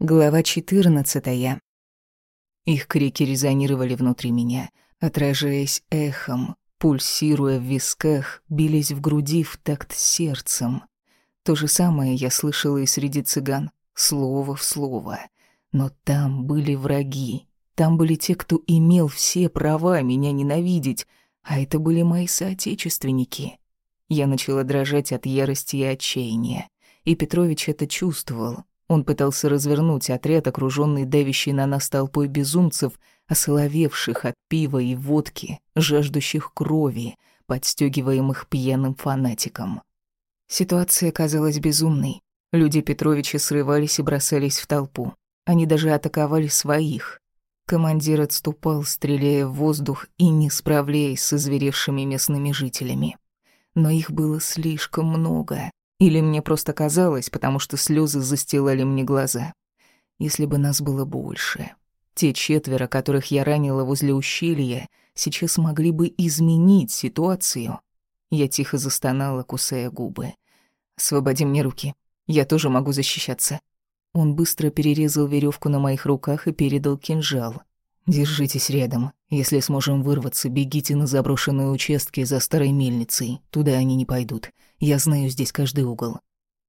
Глава 14. Их крики резонировали внутри меня, отражаясь эхом, пульсируя в висках, бились в груди в такт сердцем. То же самое я слышала и среди цыган, слово в слово. Но там были враги, там были те, кто имел все права меня ненавидеть, а это были мои соотечественники. Я начала дрожать от ярости и отчаяния, и Петрович это чувствовал, он пытался развернуть отряд, окружённый давящей на нас толпой безумцев, осоловевших от пива и водки, жаждущих крови, подстёгиваемых пьяным фанатиком. Ситуация казалась безумной. Люди Петровича срывались и бросались в толпу. Они даже атаковали своих. Командир отступал, стреляя в воздух и не справляясь с озверевшими местными жителями. Но их было слишком много. Или мне просто казалось, потому что слезы застилали мне глаза. Если бы нас было больше. Те четверо, которых я ранила возле ущелья, сейчас могли бы изменить ситуацию. Я тихо застонала, кусая губы. «Освободи мне руки. Я тоже могу защищаться». Он быстро перерезал веревку на моих руках и передал кинжал. «Держитесь рядом. Если сможем вырваться, бегите на заброшенные участки за старой мельницей. Туда они не пойдут. Я знаю здесь каждый угол.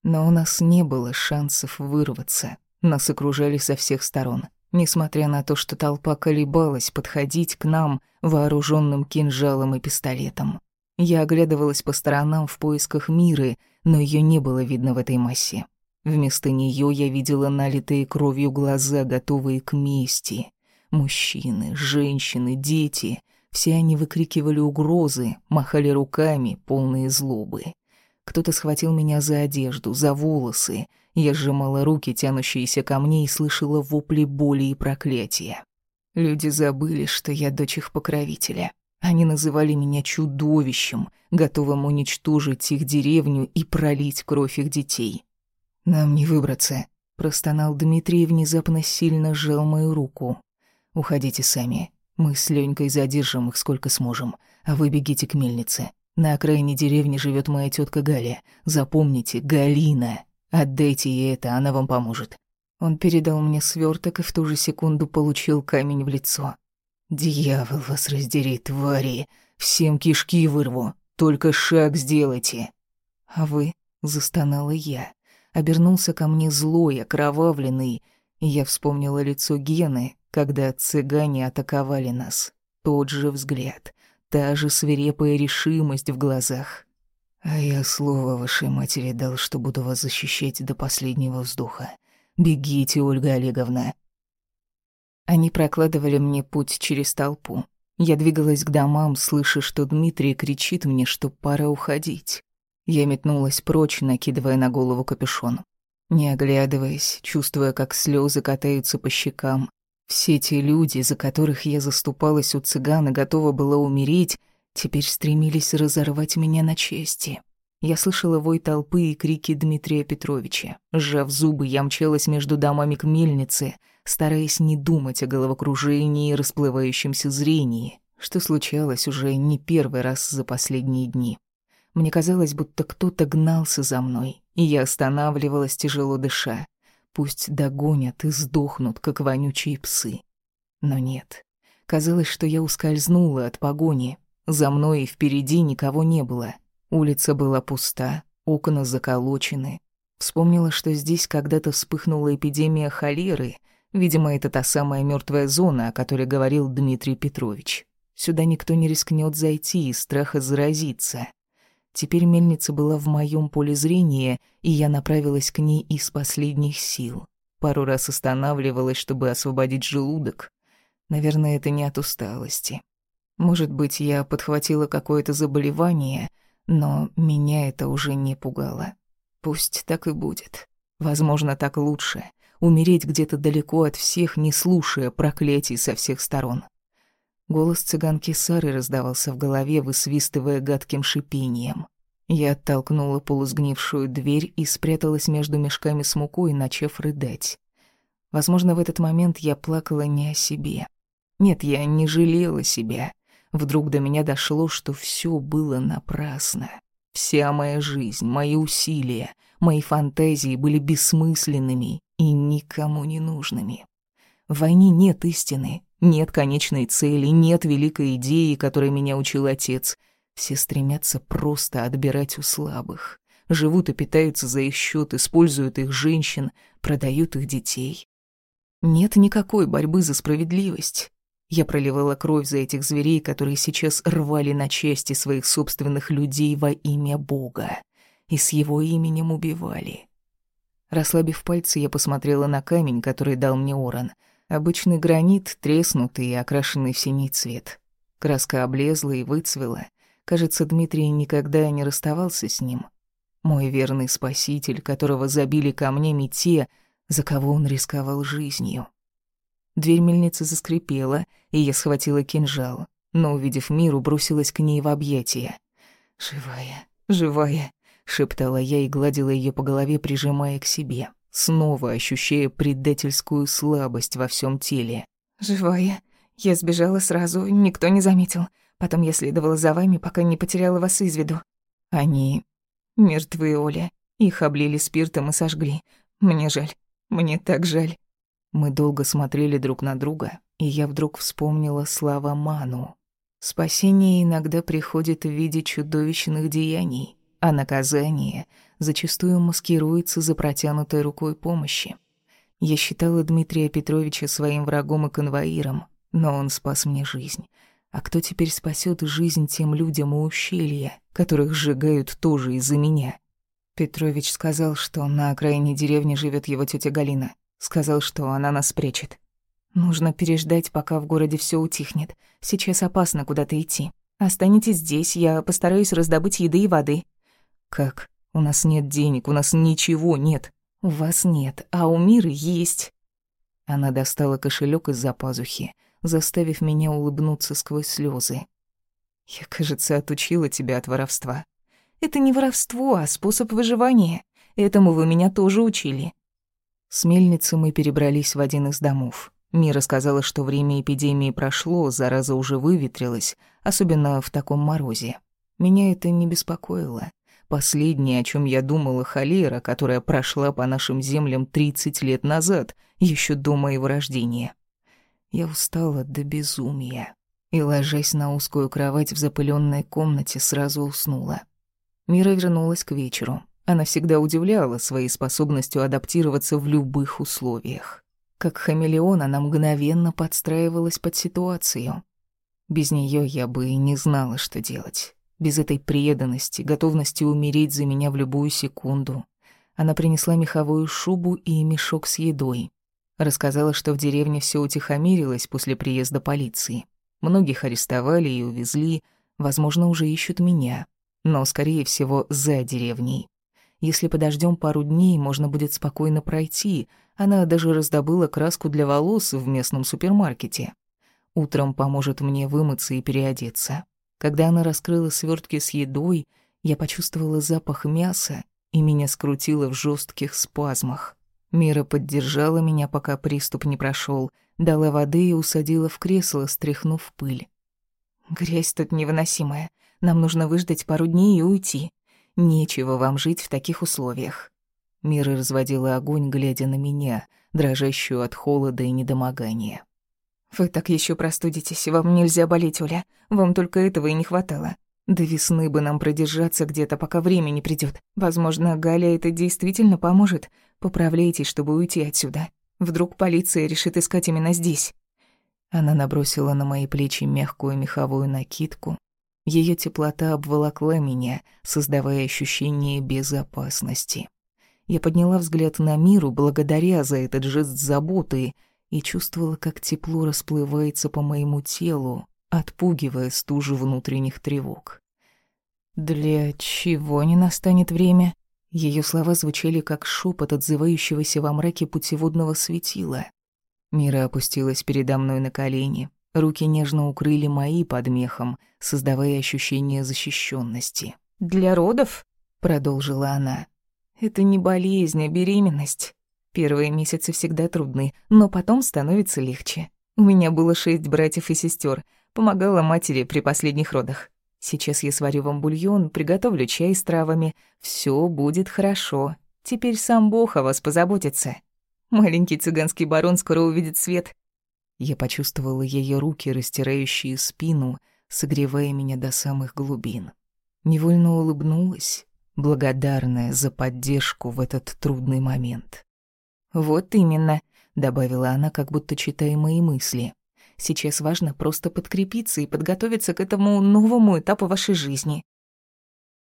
Но у нас не было шансов вырваться. Нас окружали со всех сторон. Несмотря на то, что толпа колебалась подходить к нам, вооруженным кинжалом и пистолетом. Я оглядывалась по сторонам в поисках Миры, но ее не было видно в этой массе. Вместо нее я видела налитые кровью глаза, готовые к мести. Мужчины, женщины, дети — все они выкрикивали угрозы, махали руками, полные злобы. Кто-то схватил меня за одежду, за волосы. Я сжимала руки, тянущиеся ко мне, и слышала вопли боли и проклятия. Люди забыли, что я дочь их покровителя. Они называли меня чудовищем, готовым уничтожить их деревню и пролить кровь их детей. «Нам не выбраться», — простонал Дмитрий и внезапно сильно сжал мою руку. «Уходите сами. Мы с Ленькой задержим их сколько сможем, а вы бегите к мельнице. На окраине деревни живет моя тетка Галя. Запомните, Галина. Отдайте ей это, она вам поможет. Он передал мне сверток и в ту же секунду получил камень в лицо. Дьявол вас раздери, твари. Всем кишки вырву. Только шаг сделайте. А вы, застонала я. Обернулся ко мне злой, окровавленный, и я вспомнила лицо Гены, когда цыгане атаковали нас. Тот же взгляд, та же свирепая решимость в глазах. А я слово вашей матери дал, что буду вас защищать до последнего вздоха. Бегите, Ольга Олеговна. Они прокладывали мне путь через толпу. Я двигалась к домам, слыша, что Дмитрий кричит мне, что пора уходить. Я метнулась прочь, накидывая на голову капюшон. Не оглядываясь, чувствуя, как слезы катаются по щекам, все те люди, за которых я заступалась у цыгана, готова была умереть, теперь стремились разорвать меня на части. Я слышала вой толпы и крики Дмитрия Петровича. Сжав зубы, я мчалась между домами к мельнице, стараясь не думать о головокружении и расплывающемся зрении, что случалось уже не первый раз за последние дни. Мне казалось, будто кто-то гнался за мной, и я останавливалась, тяжело дыша. Пусть догонят и сдохнут, как вонючие псы. Но нет. Казалось, что я ускользнула от погони. За мной и впереди никого не было. Улица была пуста, окна заколочены. Вспомнила, что здесь когда-то вспыхнула эпидемия холеры. Видимо, это та самая мертвая зона, о которой говорил Дмитрий Петрович. Сюда никто не рискнет зайти из страха заразиться. Теперь мельница была в моем поле зрения, и я направилась к ней из последних сил. Пару раз останавливалась, чтобы освободить желудок. Наверное, это не от усталости. Может быть, я подхватила какое-то заболевание, но меня это уже не пугало. Пусть так и будет. Возможно, так лучше. Умереть где-то далеко от всех, не слушая проклятий со всех сторон. Голос цыганки Сары раздавался в голове, высвистывая гадким шипением. Я оттолкнула полусгнившую дверь и спряталась между мешками с мукой, начав рыдать. Возможно, в этот момент я плакала не о себе. Нет, я не жалела себя. Вдруг до меня дошло, что все было напрасно. Вся моя жизнь, мои усилия, Мои фантазии были бессмысленными и никому не нужными. В войне нет истины, нет конечной цели, нет великой идеи, которой меня учил отец. Все стремятся просто отбирать у слабых. Живут и питаются за их счет, используют их женщин, продают их детей. Нет никакой борьбы за справедливость. Я проливала кровь за этих зверей, которые сейчас рвали на части своих собственных людей во имя Бога и с его именем убивали. Расслабив пальцы, я посмотрела на камень, который дал мне Оран. Обычный гранит, треснутый и окрашенный в синий цвет. Краска облезла и выцвела. Кажется, Дмитрий никогда не расставался с ним. Мой верный спаситель, которого забили камнями те, за кого он рисковал жизнью. Дверь мельницы заскрипела, и я схватила кинжал, но, увидев миру, бросилась к ней в объятия. «Живая, живая», — шептала я и гладила ее по голове, прижимая к себе, снова ощущая предательскую слабость во всем теле. «Живая. Я сбежала сразу, никто не заметил. Потом я следовала за вами, пока не потеряла вас из виду. Они мертвы, Оля. Их облили спиртом и сожгли. Мне жаль. Мне так жаль». Мы долго смотрели друг на друга, и я вдруг вспомнила слова Ману. Спасение иногда приходит в виде чудовищных деяний, а наказание зачастую маскируется за протянутой рукой помощи. Я считала Дмитрия Петровича своим врагом и конвоиром, но он спас мне жизнь. А кто теперь спасет жизнь тем людям у ущелья, которых сжигают тоже из-за меня? Петрович сказал, что на окраине деревни живет его тетя Галина. Сказал, что она нас спрячет. Нужно переждать, пока в городе все утихнет. Сейчас опасно куда-то идти. Останетесь здесь, я постараюсь раздобыть еды и воды. Как? У нас нет денег, у нас ничего нет. У вас нет, а у Миры есть. Она достала кошелек из-за пазухи, заставив меня улыбнуться сквозь слезы. Я, кажется, отучила тебя от воровства. Это не воровство, а способ выживания. Этому вы меня тоже учили. С мельницы мы перебрались в один из домов. Мира сказала, что время эпидемии прошло, зараза уже выветрилась, особенно в таком морозе. Меня это не беспокоило. Последнее, о чем я думала, холера, которая прошла по нашим землям 30 лет назад, еще до моего рождения. Я устала до безумия и, ложась на узкую кровать в запыленной комнате, сразу уснула. Мира вернулась к вечеру. Она всегда удивляла своей способностью адаптироваться в любых условиях. Как хамелеон она мгновенно подстраивалась под ситуацию. Без нее я бы и не знала, что делать. Без этой преданности, готовности умереть за меня в любую секунду. Она принесла меховую шубу и мешок с едой. Рассказала, что в деревне все утихомирилось после приезда полиции. Многих арестовали и увезли, возможно, уже ищут меня, но, скорее всего, за деревней. Если подождем пару дней, можно будет спокойно пройти. Она даже раздобыла краску для волос в местном супермаркете. Утром поможет мне вымыться и переодеться. Когда она раскрыла свертки с едой, я почувствовала запах мяса, и меня скрутило в жестких спазмах. Мира поддержала меня, пока приступ не прошел, дала воды и усадила в кресло, стряхнув пыль. «Грязь тут невыносимая. Нам нужно выждать пару дней и уйти. Нечего вам жить в таких условиях. Мира разводила огонь, глядя на меня, дрожащую от холода и недомогания. «Вы так еще простудитесь, вам нельзя болеть, Оля. Вам только этого и не хватало. До весны бы нам продержаться где-то, пока время не придет. Возможно, Галя это действительно поможет. Поправляйтесь, чтобы уйти отсюда. Вдруг полиция решит искать именно здесь». Она набросила на мои плечи мягкую меховую накидку, ее теплота обволокла меня, создавая ощущение безопасности. Я подняла взгляд на миру, благодаря за этот жест заботы, и чувствовала, как тепло расплывается по моему телу, отпугивая стужу внутренних тревог. «Для чего не настанет время?» Ее слова звучали как шепот отзывающегося во мраке путеводного светила. Мира опустилась передо мной на колени, Руки нежно укрыли мои под мехом, создавая ощущение защищенности. «Для родов?» — продолжила она. «Это не болезнь, а беременность. Первые месяцы всегда трудны, но потом становится легче. У меня было шесть братьев и сестер, помогала матери при последних родах. Сейчас я сварю вам бульон, приготовлю чай с травами. Все будет хорошо. Теперь сам Бог о вас позаботится. Маленький цыганский барон скоро увидит свет. Я почувствовала ее руки, растирающие спину, согревая меня до самых глубин. Невольно улыбнулась, благодарная за поддержку в этот трудный момент. «Вот именно», — добавила она, как будто читая мои мысли. «Сейчас важно просто подкрепиться и подготовиться к этому новому этапу вашей жизни.